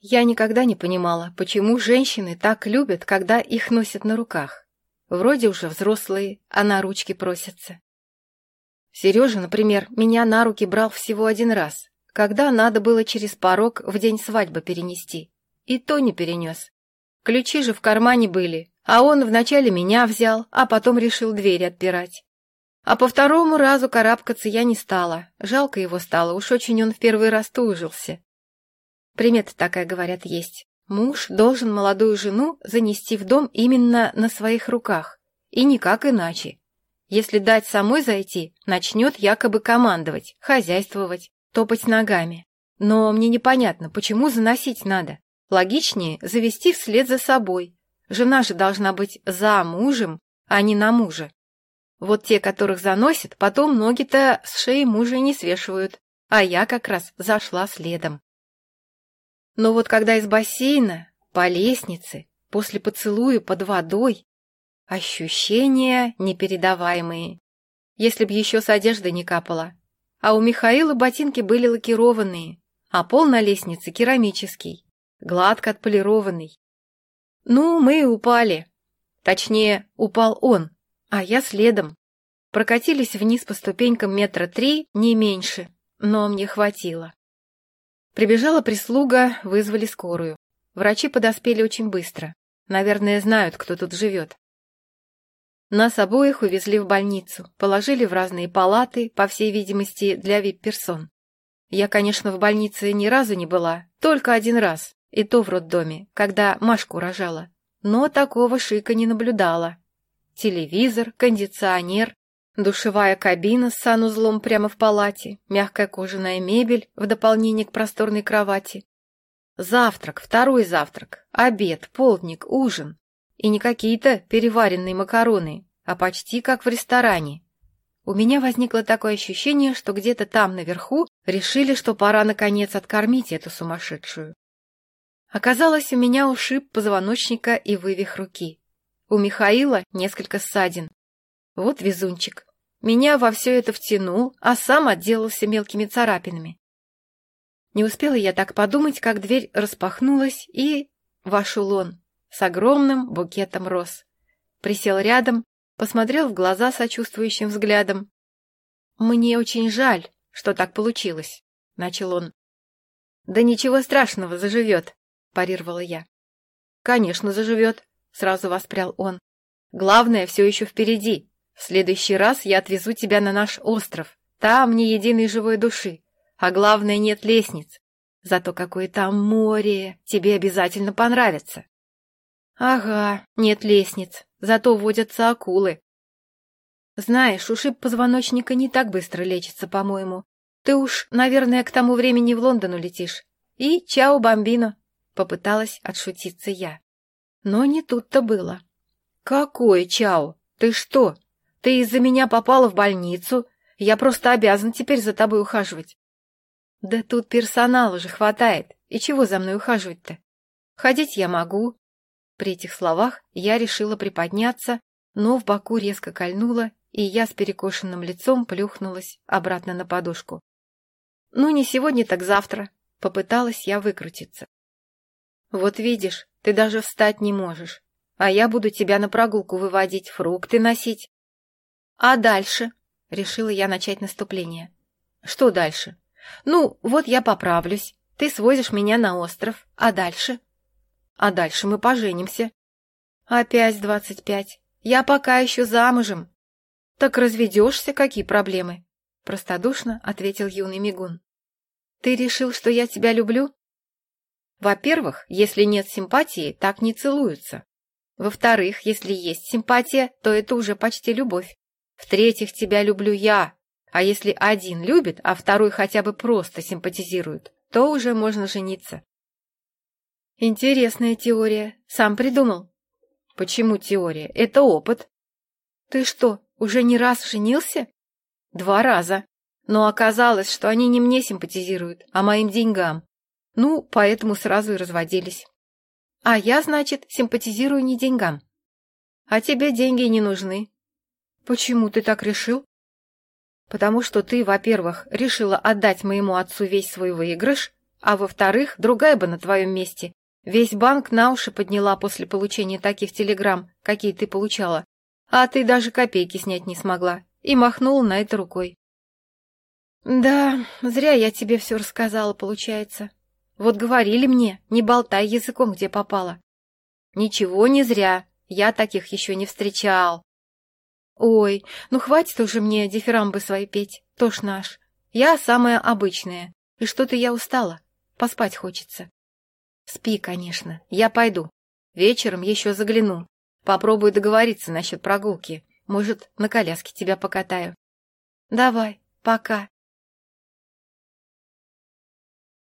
Я никогда не понимала, почему женщины так любят, когда их носят на руках. Вроде уже взрослые, а на ручки просятся. Сережа, например, меня на руки брал всего один раз, когда надо было через порог в день свадьбы перенести. И то не перенес. Ключи же в кармане были, а он вначале меня взял, а потом решил двери отпирать. А по второму разу карабкаться я не стала. Жалко его стало, уж очень он в первый раз тужился. Примета такая, говорят, есть. Муж должен молодую жену занести в дом именно на своих руках, и никак иначе. Если дать самой зайти, начнет якобы командовать, хозяйствовать, топать ногами. Но мне непонятно, почему заносить надо. Логичнее завести вслед за собой. Жена же должна быть за мужем, а не на муже. Вот те, которых заносят, потом ноги-то с шеи мужа не свешивают, а я как раз зашла следом. Но вот когда из бассейна, по лестнице, после поцелуя под водой, ощущения непередаваемые. Если б еще с одежды не капало. А у Михаила ботинки были лакированные, а пол на лестнице керамический, гладко отполированный. Ну, мы и упали. Точнее, упал он, а я следом. Прокатились вниз по ступенькам метра три, не меньше, но мне хватило. Прибежала прислуга, вызвали скорую. Врачи подоспели очень быстро. Наверное, знают, кто тут живет. Нас обоих увезли в больницу, положили в разные палаты, по всей видимости, для вип-персон. Я, конечно, в больнице ни разу не была, только один раз, и то в роддоме, когда Машку рожала. Но такого шика не наблюдала. Телевизор, кондиционер, Душевая кабина с санузлом прямо в палате, мягкая кожаная мебель в дополнение к просторной кровати. Завтрак, второй завтрак, обед, полдник, ужин. И не какие-то переваренные макароны, а почти как в ресторане. У меня возникло такое ощущение, что где-то там наверху решили, что пора наконец откормить эту сумасшедшую. Оказалось, у меня ушиб позвоночника и вывих руки. У Михаила несколько ссадин. Вот везунчик. Меня во все это втянул, а сам отделался мелкими царапинами. Не успела я так подумать, как дверь распахнулась, и вошел он с огромным букетом роз. Присел рядом, посмотрел в глаза сочувствующим взглядом. «Мне очень жаль, что так получилось», — начал он. «Да ничего страшного, заживет», — парировала я. «Конечно, заживет», — сразу воспрял он. «Главное все еще впереди. В следующий раз я отвезу тебя на наш остров. Там ни единой живой души. А главное, нет лестниц. Зато какое там море. Тебе обязательно понравится. Ага, нет лестниц. Зато водятся акулы. Знаешь, ушиб позвоночника не так быстро лечится, по-моему. Ты уж, наверное, к тому времени в Лондон улетишь. И чао, бомбино. Попыталась отшутиться я. Но не тут-то было. Какое чао? Ты что, ты из-за меня попала в больницу. Я просто обязан теперь за тобой ухаживать. Да тут персонала же хватает. И чего за мной ухаживать-то? Ходить я могу. При этих словах я решила приподняться, но в боку резко кольнула, и я с перекошенным лицом плюхнулась обратно на подушку. Ну, не сегодня, так завтра. Попыталась я выкрутиться. Вот видишь, ты даже встать не можешь. А я буду тебя на прогулку выводить, фрукты носить. «А дальше?» — решила я начать наступление. «Что дальше?» «Ну, вот я поправлюсь, ты свозишь меня на остров, а дальше?» «А дальше мы поженимся». «Опять двадцать пять. Я пока еще замужем». «Так разведешься, какие проблемы?» — простодушно ответил юный мигун. «Ты решил, что я тебя люблю?» «Во-первых, если нет симпатии, так не целуются. Во-вторых, если есть симпатия, то это уже почти любовь. В-третьих, тебя люблю я. А если один любит, а второй хотя бы просто симпатизирует, то уже можно жениться. Интересная теория. Сам придумал. Почему теория? Это опыт. Ты что, уже не раз женился? Два раза. Но оказалось, что они не мне симпатизируют, а моим деньгам. Ну, поэтому сразу и разводились. А я, значит, симпатизирую не деньгам. А тебе деньги не нужны, «Почему ты так решил?» «Потому что ты, во-первых, решила отдать моему отцу весь свой выигрыш, А во-вторых, другая бы на твоем месте. Весь банк на уши подняла после получения таких телеграмм, какие ты получала. А ты даже копейки снять не смогла. И махнула на это рукой. Да, зря я тебе все рассказала, получается. Вот говорили мне, не болтай языком, где попало. Ничего не зря, я таких еще не встречал. Ой, ну хватит уже мне дифирамбы свои петь, тож наш. Я самая обычная, и что-то я устала, поспать хочется. Спи, конечно, я пойду. Вечером еще загляну. Попробую договориться насчет прогулки. Может, на коляске тебя покатаю. Давай, пока.